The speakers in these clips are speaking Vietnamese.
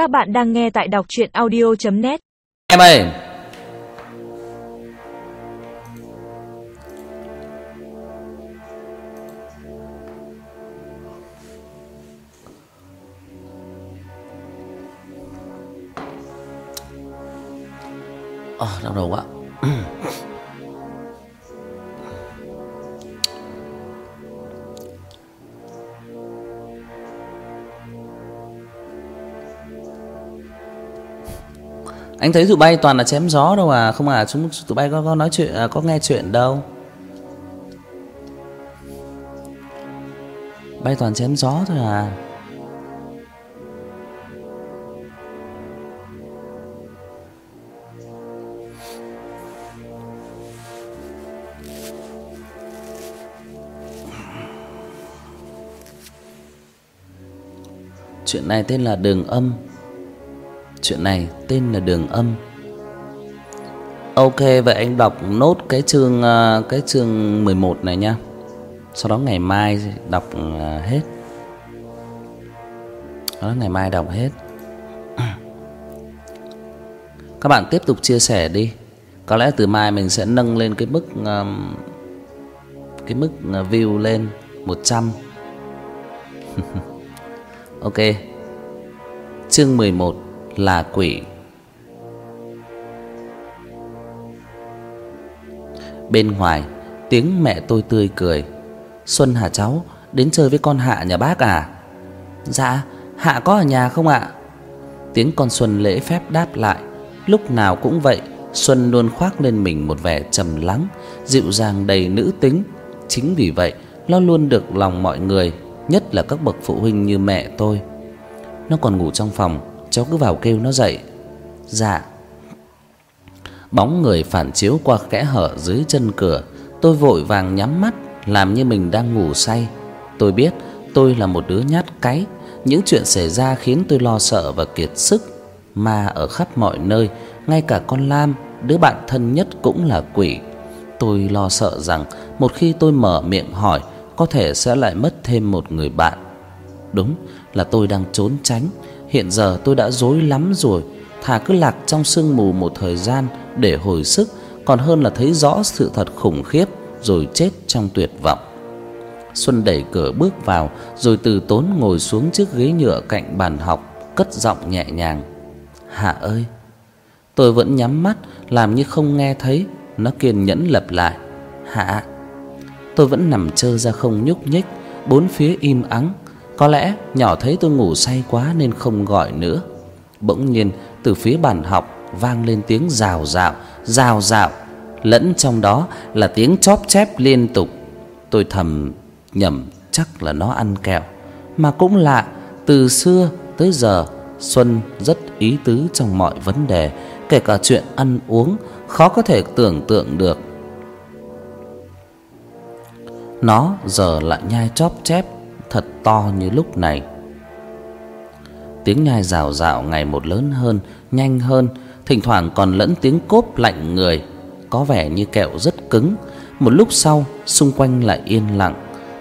Các bạn đang nghe tại đọc chuyện audio.net Em ơi! Ờ, đau đầu quá. Anh thấy tụi bay toàn là chém gió đâu à? Không à chúng tụi bay có, có nói chuyện à, Có nghe chuyện đâu. Bay toàn chém gió thôi à. Chuyện này tên là đường âm. Chuyện này tên là đường âm Ok, vậy anh đọc nốt cái chương à, cái chương 11 này nha Sau đó ngày mai đọc à, hết. Đó, ngày mai đọc hết. Các bạn tiếp tục chia sẻ đi. Có lẽ từ mai mình sẽ nâng lên cái mức à, cái mức view lên 100. ok. Chương 11 là quỷ. Bên ngoài, tiếng mẹ tôi tươi cười. "Xuân hả cháu, đến chơi với con Hạ nhà bác à?" "Dạ, Hạ có ở nhà không ạ?" Tiếng con Xuân lễ phép đáp lại, lúc nào cũng vậy, Xuân luôn khoác lên mình một vẻ trầm lắng, dịu dàng đầy nữ tính. Chính vì vậy, nó luôn được lòng mọi người, nhất là các bậc phụ huynh như mẹ tôi. Nó còn ngủ trong phòng, cháu cứ vào kêu nó dậy. Dạ. Bóng người phản chiếu qua kẽ hở dưới chân cửa, tôi vội vàng nhắm mắt, làm như mình đang ngủ say. Tôi biết tôi là một đứa nhát cái, những chuyện xảy ra khiến tôi lo sợ và kiệt sức, ma ở khắp mọi nơi, ngay cả con Lam, đứa bạn thân nhất cũng là quỷ. Tôi lo sợ rằng một khi tôi mở miệng hỏi, có thể sẽ lại mất thêm một người bạn. Đúng là tôi đang trốn tránh, hiện giờ tôi đã rối lắm rồi, thà cứ lạc trong sương mù một thời gian để hồi sức, còn hơn là thấy rõ sự thật khủng khiếp rồi chết trong tuyệt vọng. Xuân đẩy cửa bước vào, rồi từ tốn ngồi xuống chiếc ghế nhựa cạnh bàn học, cất giọng nhẹ nhàng: "Hạ ơi." Tôi vẫn nhắm mắt, làm như không nghe thấy, nó kiên nhẫn lặp lại: "Hạ." Tôi vẫn nằm trơ ra không nhúc nhích, bốn phía im ắng, có lẽ nhỏ thấy tôi ngủ say quá nên không gọi nữa. Bỗng nhiên từ phía bàn học vang lên tiếng rào rào, rào rào, lẫn trong đó là tiếng chóp chép liên tục. Tôi thầm nhẩm chắc là nó ăn kẹo, mà cũng lạ, từ xưa tới giờ Xuân rất ý tứ trong mọi vấn đề, kể cả chuyện ăn uống, khó có thể tưởng tượng được. Nó giờ lại nhai chóp chép thật to như lúc này. Tiếng nhai rào rào ngày một lớn hơn, nhanh hơn, thỉnh thoảng còn lẫn tiếng cốp lạnh người, có vẻ như kẹo rất cứng. Một lúc sau, xung quanh lại yên lặng.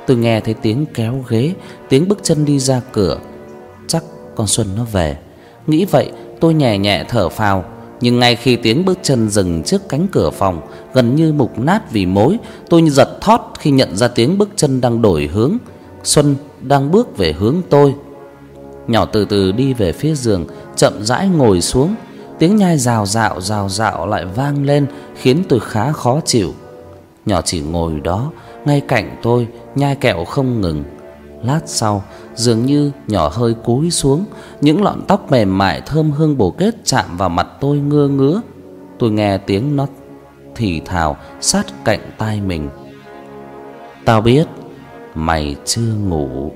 Tôi nghe thấy tiếng kéo ghế, tiếng bước chân đi ra cửa. Chắc con Xuân nó về. Nghĩ vậy, tôi nhẹ nhẹ thở phào, nhưng ngay khi tiếng bước chân dừng trước cánh cửa phòng, gần như mục nát vì mối, tôi giật thót khi nhận ra tiếng bước chân đang đổi hướng. Xuân đang bước về hướng tôi. Nhỏ từ từ đi về phía giường, chậm rãi ngồi xuống, tiếng nhai rào rạo rào rạo lại vang lên khiến tôi khá khó chịu. Nhỏ chỉ ngồi đó, ngay cạnh tôi, nhai kẹo không ngừng. Lát sau, dường như nhỏ hơi cúi xuống, những lọn tóc mềm mại thơm hương bồ kết chạm vào mặt tôi ngơ ngứa. Tôi nghe tiếng nó thì thào sát cạnh tai mình. Tao biết mày chưa ngủ.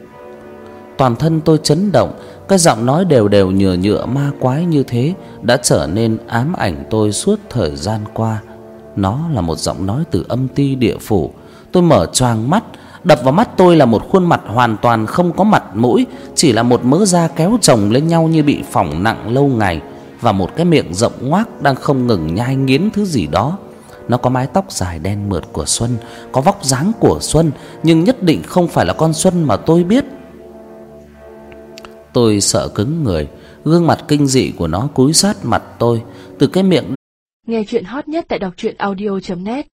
Toàn thân tôi chấn động, cái giọng nói đều đều nhựa nhựa ma quái như thế đã trở nên ám ảnh tôi suốt thời gian qua. Nó là một giọng nói từ âm ti địa phủ. Tôi mở choàng mắt, đập vào mắt tôi là một khuôn mặt hoàn toàn không có mặt mũi, chỉ là một mớ da kéo chồng lên nhau như bị phỏng nặng lâu ngày và một cái miệng rộng ngoác đang không ngừng nhai nghiến thứ gì đó. Nó có mái tóc dài đen mượt của Xuân, có vóc dáng của Xuân, nhưng nhất định không phải là con Xuân mà tôi biết. Tôi sợ cứng người, Gương mặt kinh dị của nó cúi sát mặt tôi, từ cái miệng Nghe chuyện hot nhất tại đọc truyện audio net